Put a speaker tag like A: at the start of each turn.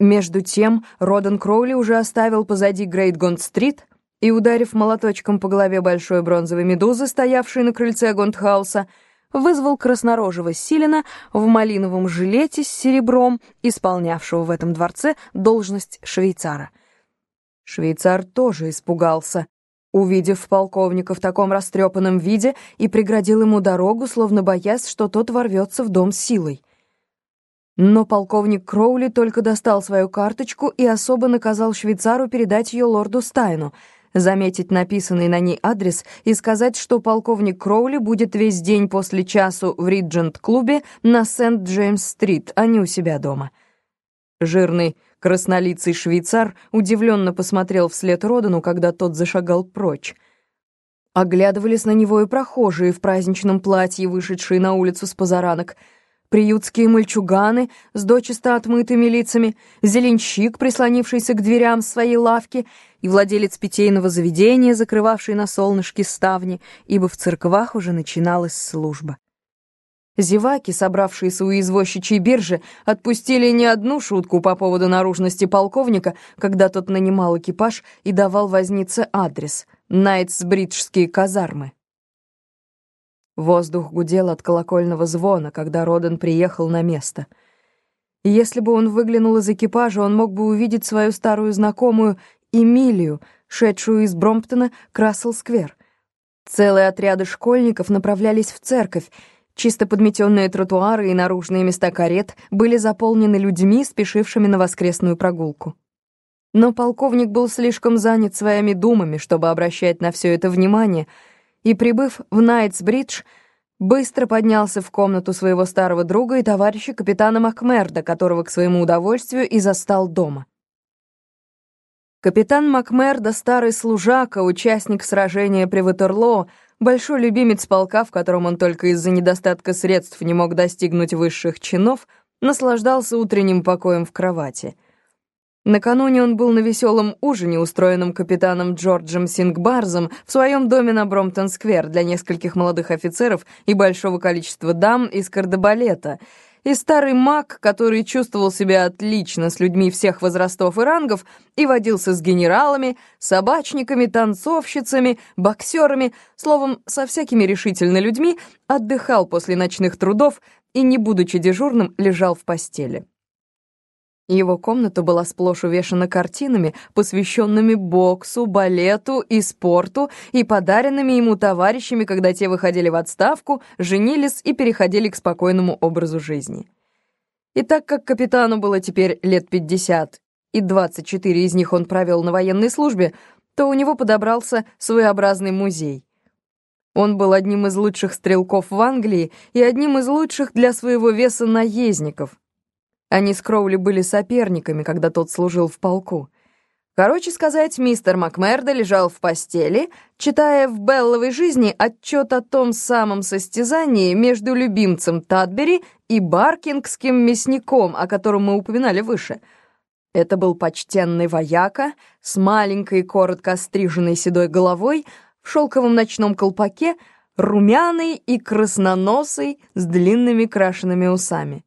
A: Между тем Родон Кроули уже оставил позади Грейт-Гонт-стрит и, ударив молоточком по голове большой бронзовой медузы, стоявшей на крыльце Гонт-Хауса, вызвал краснорожего Силена в малиновом жилете с серебром, исполнявшего в этом дворце должность швейцара. Швейцар тоже испугался, увидев полковника в таком растрепанном виде и преградил ему дорогу, словно боясь, что тот ворвется в дом силой. Но полковник Кроули только достал свою карточку и особо наказал швейцару передать ее лорду Стайну, заметить написанный на ней адрес и сказать, что полковник Кроули будет весь день после часу в Риджент-клубе на Сент-Джеймс-стрит, а не у себя дома. Жирный краснолицый швейцар удивленно посмотрел вслед Родану, когда тот зашагал прочь. Оглядывались на него и прохожие в праздничном платье, вышедшие на улицу с позаранок — приютские мальчуганы с дочисто отмытыми лицами, зеленщик, прислонившийся к дверям своей лавки, и владелец питейного заведения, закрывавший на солнышке ставни, ибо в церквах уже начиналась служба. Зеваки, собравшиеся у извозчичьей биржи, отпустили не одну шутку по поводу наружности полковника, когда тот нанимал экипаж и давал вознице адрес — Найтсбриджские казармы. Воздух гудел от колокольного звона, когда Роден приехал на место. И если бы он выглянул из экипажа, он мог бы увидеть свою старую знакомую Эмилию, шедшую из Бромптона к Рассел-сквер. Целые отряды школьников направлялись в церковь, Чисто подметенные тротуары и наружные места карет были заполнены людьми, спешившими на воскресную прогулку. Но полковник был слишком занят своими думами, чтобы обращать на все это внимание — и, прибыв в Найтсбридж, быстро поднялся в комнату своего старого друга и товарища капитана Макмерда, которого к своему удовольствию и застал дома. Капитан Макмерда, старый служака, участник сражения при Ватерлоо, большой любимец полка, в котором он только из-за недостатка средств не мог достигнуть высших чинов, наслаждался утренним покоем в кровати — Накануне он был на веселом ужине, устроенном капитаном Джорджем Сингбарзом в своем доме на Бромптон-сквер для нескольких молодых офицеров и большого количества дам из кардебалета. И старый маг, который чувствовал себя отлично с людьми всех возрастов и рангов и водился с генералами, собачниками, танцовщицами, боксерами, словом, со всякими решительно людьми, отдыхал после ночных трудов и, не будучи дежурным, лежал в постели. Его комната была сплошь увешана картинами, посвященными боксу, балету и спорту, и подаренными ему товарищами, когда те выходили в отставку, женились и переходили к спокойному образу жизни. И так как капитану было теперь лет 50, и 24 из них он провел на военной службе, то у него подобрался своеобразный музей. Он был одним из лучших стрелков в Англии и одним из лучших для своего веса наездников, они с Кроули были соперниками, когда тот служил в полку. Короче сказать, мистер Макмердо лежал в постели, читая в Белловой жизни отчет о том самом состязании между любимцем Тадбери и баркингским мясником, о котором мы упоминали выше. Это был почтенный вояка с маленькой, коротко стриженной седой головой, в шелковом ночном колпаке, румяный и красноносый, с длинными крашенными усами.